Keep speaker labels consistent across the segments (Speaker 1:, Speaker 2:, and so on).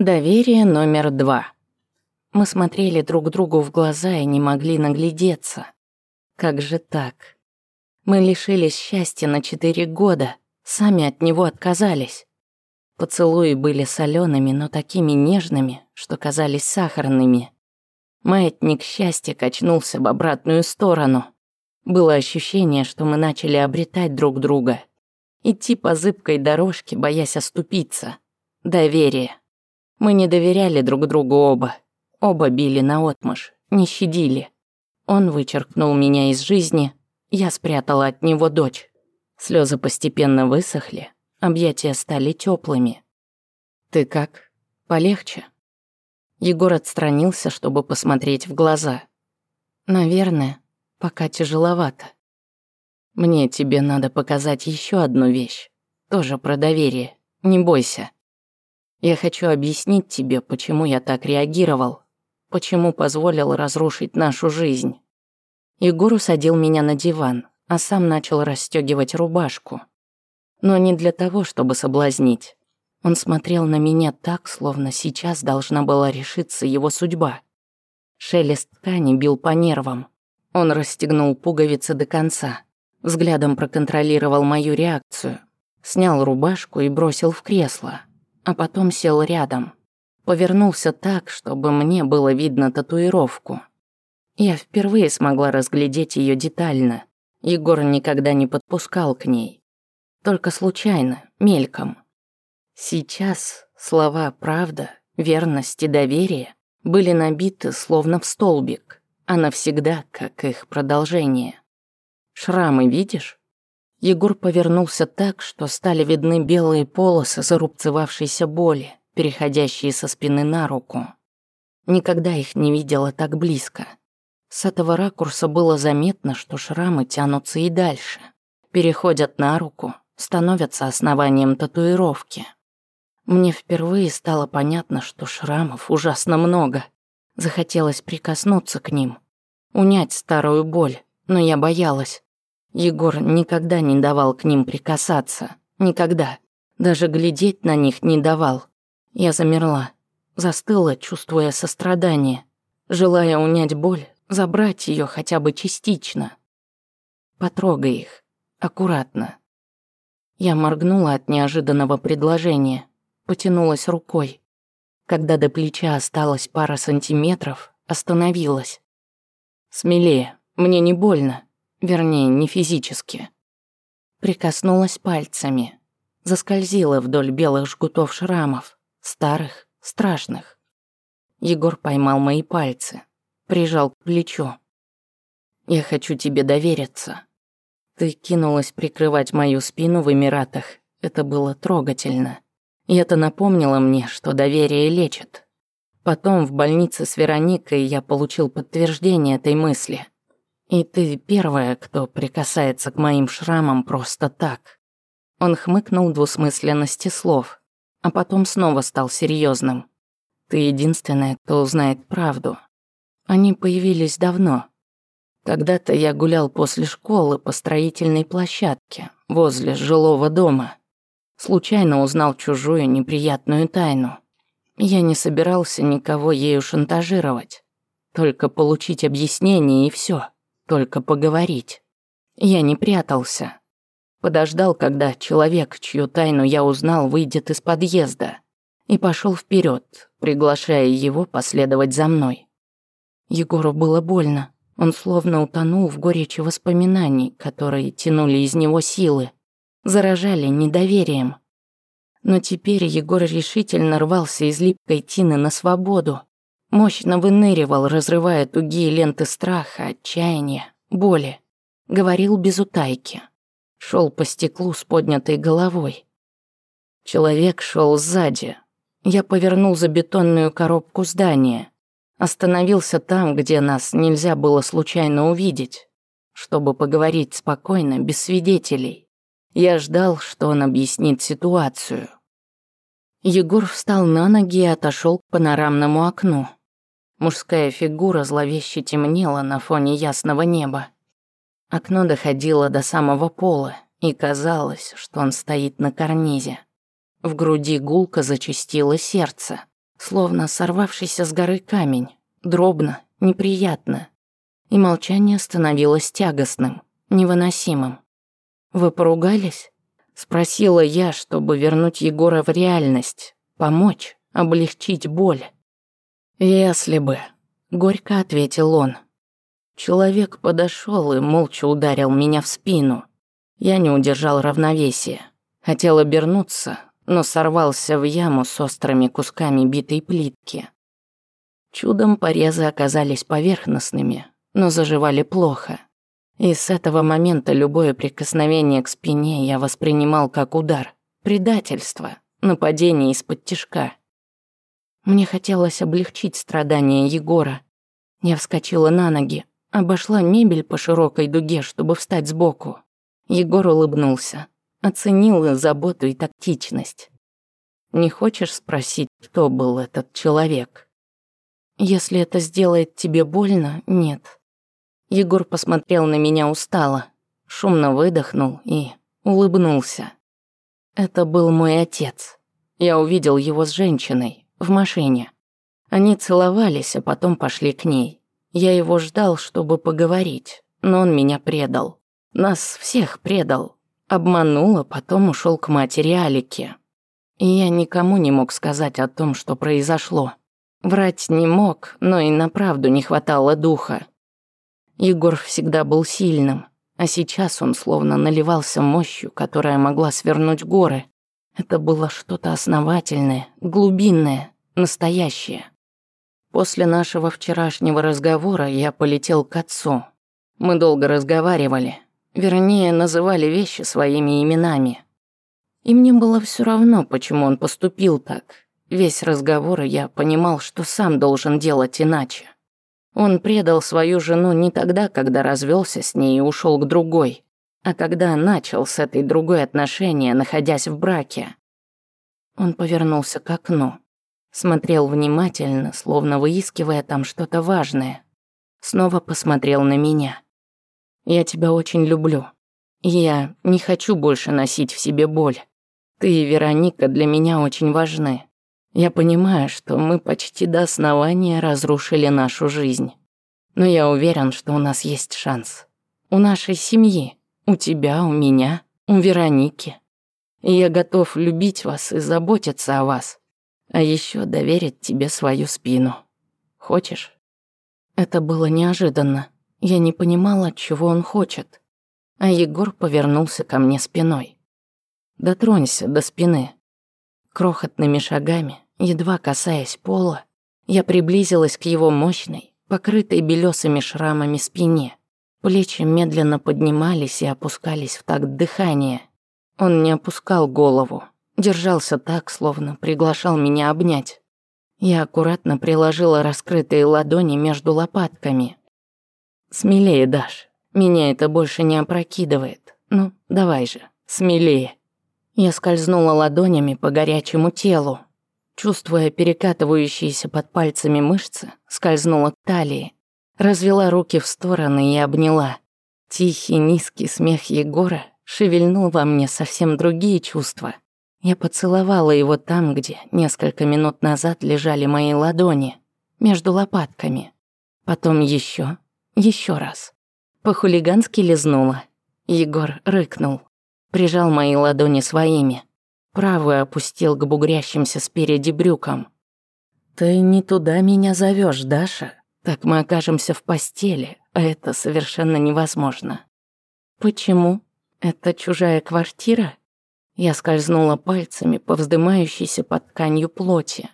Speaker 1: Доверие номер два. Мы смотрели друг другу в глаза и не могли наглядеться. Как же так? Мы лишились счастья на четыре года, сами от него отказались. Поцелуи были солеными, но такими нежными, что казались сахарными. Маятник счастья качнулся в обратную сторону. Было ощущение, что мы начали обретать друг друга. Идти по зыбкой дорожке, боясь оступиться. Доверие. Мы не доверяли друг другу оба. Оба били наотмашь, не щадили. Он вычеркнул меня из жизни, я спрятала от него дочь. Слезы постепенно высохли, объятия стали теплыми. «Ты как? Полегче?» Егор отстранился, чтобы посмотреть в глаза. «Наверное, пока тяжеловато. Мне тебе надо показать еще одну вещь. Тоже про доверие. Не бойся». Я хочу объяснить тебе, почему я так реагировал, почему позволил разрушить нашу жизнь». Егор усадил меня на диван, а сам начал расстегивать рубашку. Но не для того, чтобы соблазнить. Он смотрел на меня так, словно сейчас должна была решиться его судьба. Шелест ткани бил по нервам. Он расстегнул пуговицы до конца. Взглядом проконтролировал мою реакцию. Снял рубашку и бросил в кресло а потом сел рядом. Повернулся так, чтобы мне было видно татуировку. Я впервые смогла разглядеть ее детально. Егор никогда не подпускал к ней. Только случайно, мельком. Сейчас слова «правда», «верность» и «доверие» были набиты словно в столбик, а навсегда как их продолжение. «Шрамы видишь?» Егор повернулся так, что стали видны белые полосы зарубцевавшейся боли, переходящие со спины на руку. Никогда их не видела так близко. С этого ракурса было заметно, что шрамы тянутся и дальше. Переходят на руку, становятся основанием татуировки. Мне впервые стало понятно, что шрамов ужасно много. Захотелось прикоснуться к ним, унять старую боль, но я боялась. Егор никогда не давал к ним прикасаться. Никогда. Даже глядеть на них не давал. Я замерла. Застыла, чувствуя сострадание. Желая унять боль, забрать ее хотя бы частично. Потрогай их. Аккуратно. Я моргнула от неожиданного предложения. Потянулась рукой. Когда до плеча осталась пара сантиметров, остановилась. «Смелее, мне не больно», Вернее, не физически. Прикоснулась пальцами. Заскользила вдоль белых жгутов шрамов. Старых, страшных. Егор поймал мои пальцы. Прижал к плечу. «Я хочу тебе довериться». Ты кинулась прикрывать мою спину в Эмиратах. Это было трогательно. И это напомнило мне, что доверие лечит. Потом в больнице с Вероникой я получил подтверждение этой мысли – и ты первая, кто прикасается к моим шрамам просто так. Он хмыкнул двусмысленности слов, а потом снова стал серьезным. Ты единственная, кто узнает правду. Они появились давно. Когда-то я гулял после школы по строительной площадке возле жилого дома. Случайно узнал чужую неприятную тайну. Я не собирался никого ею шантажировать. Только получить объяснение и все только поговорить. Я не прятался. Подождал, когда человек, чью тайну я узнал, выйдет из подъезда, и пошел вперед, приглашая его последовать за мной. Егору было больно. Он словно утонул в горечи воспоминаний, которые тянули из него силы, заражали недоверием. Но теперь Егор решительно рвался из липкой тины на свободу, Мощно выныривал, разрывая тугие ленты страха, отчаяния, боли. Говорил без утайки. Шел по стеклу с поднятой головой. Человек шел сзади. Я повернул за бетонную коробку здания. Остановился там, где нас нельзя было случайно увидеть, чтобы поговорить спокойно, без свидетелей. Я ждал, что он объяснит ситуацию. Егор встал на ноги и отошел к панорамному окну. Мужская фигура зловеще темнела на фоне ясного неба. Окно доходило до самого пола, и казалось, что он стоит на карнизе. В груди гулко зачастило сердце, словно сорвавшийся с горы камень, дробно, неприятно. И молчание становилось тягостным, невыносимым. «Вы поругались?» – спросила я, чтобы вернуть Егора в реальность, помочь, облегчить боль. «Если бы», — горько ответил он. Человек подошел и молча ударил меня в спину. Я не удержал равновесия. Хотел обернуться, но сорвался в яму с острыми кусками битой плитки. Чудом порезы оказались поверхностными, но заживали плохо. И с этого момента любое прикосновение к спине я воспринимал как удар, предательство, нападение из-под тишка. Мне хотелось облегчить страдания Егора. Я вскочила на ноги, обошла мебель по широкой дуге, чтобы встать сбоку. Егор улыбнулся, оценил заботу и тактичность. «Не хочешь спросить, кто был этот человек?» «Если это сделает тебе больно, нет». Егор посмотрел на меня устало, шумно выдохнул и улыбнулся. Это был мой отец. Я увидел его с женщиной в машине. Они целовались, а потом пошли к ней. Я его ждал, чтобы поговорить, но он меня предал. Нас всех предал. Обманул, а потом ушел к матери Алике. И я никому не мог сказать о том, что произошло. Врать не мог, но и на правду не хватало духа. Егор всегда был сильным, а сейчас он словно наливался мощью, которая могла свернуть горы. Это было что-то основательное, глубинное, настоящее. После нашего вчерашнего разговора я полетел к отцу. Мы долго разговаривали, вернее, называли вещи своими именами. И мне было все равно, почему он поступил так. Весь разговор я понимал, что сам должен делать иначе. Он предал свою жену не тогда, когда развелся с ней и ушел к другой а когда начал с этой другой отношения, находясь в браке. Он повернулся к окну. Смотрел внимательно, словно выискивая там что-то важное. Снова посмотрел на меня. «Я тебя очень люблю. Я не хочу больше носить в себе боль. Ты и Вероника для меня очень важны. Я понимаю, что мы почти до основания разрушили нашу жизнь. Но я уверен, что у нас есть шанс. У нашей семьи». У тебя, у меня, у Вероники. И я готов любить вас и заботиться о вас. А еще доверить тебе свою спину. Хочешь? Это было неожиданно. Я не понимала, чего он хочет. А Егор повернулся ко мне спиной. Дотронься до спины. Крохотными шагами, едва касаясь пола, я приблизилась к его мощной, покрытой белесыми шрамами спине. Плечи медленно поднимались и опускались в такт дыхания. Он не опускал голову, держался так, словно приглашал меня обнять. Я аккуратно приложила раскрытые ладони между лопатками. «Смелее, Даш, меня это больше не опрокидывает. Ну, давай же, смелее». Я скользнула ладонями по горячему телу. Чувствуя перекатывающиеся под пальцами мышцы, скользнула к талии, развела руки в стороны и обняла. Тихий низкий смех Егора шевельнул во мне совсем другие чувства. Я поцеловала его там, где несколько минут назад лежали мои ладони, между лопатками. Потом еще, еще раз. По-хулигански лизнула. Егор рыкнул. Прижал мои ладони своими. Правую опустил к бугрящимся спереди брюкам. «Ты не туда меня зовешь, Даша», так мы окажемся в постели, а это совершенно невозможно. Почему? Это чужая квартира? Я скользнула пальцами по вздымающейся под тканью плоти.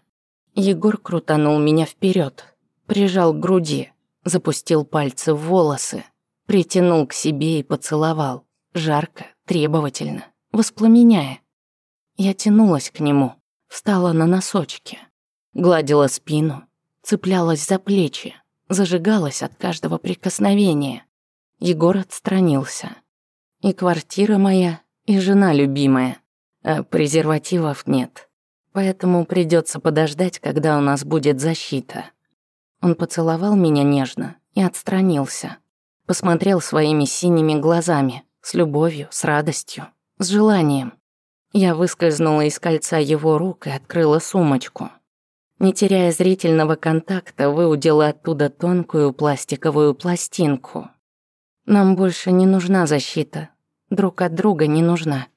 Speaker 1: Егор крутанул меня вперед, прижал к груди, запустил пальцы в волосы, притянул к себе и поцеловал, жарко, требовательно, воспламеняя. Я тянулась к нему, встала на носочки, гладила спину, цеплялась за плечи, зажигалась от каждого прикосновения. Егор отстранился. И квартира моя, и жена любимая. А презервативов нет. Поэтому придется подождать, когда у нас будет защита. Он поцеловал меня нежно и отстранился. Посмотрел своими синими глазами, с любовью, с радостью, с желанием. Я выскользнула из кольца его рук и открыла сумочку. Не теряя зрительного контакта, выудила оттуда тонкую пластиковую пластинку. «Нам больше не нужна защита. Друг от друга не нужна».